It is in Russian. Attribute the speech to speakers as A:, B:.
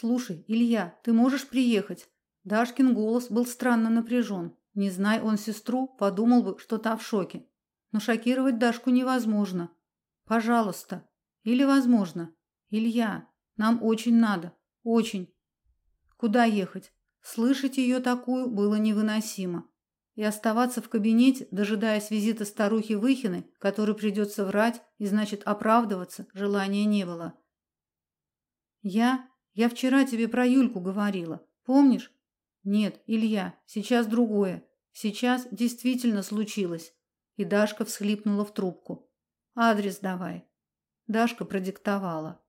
A: Слушай, Илья, ты можешь приехать? Дашкин голос был странно напряжен. Не зная он сестру, подумал бы, что та в шоке. Но шокировать Дашку невозможно. Пожалуйста. Или возможно. Илья, нам очень надо. Очень. Куда ехать? Слышать ее такую было невыносимо. И оставаться в кабинете, дожидаясь визита старухи Выхины, которой придется врать и значит оправдываться, желания не было. Я я вчера тебе про Юльку говорила. Помнишь? Нет, Илья, сейчас другое. Сейчас действительно случилось. И Дашка всхлипнула в трубку. Адрес давай. Дашка продиктовала.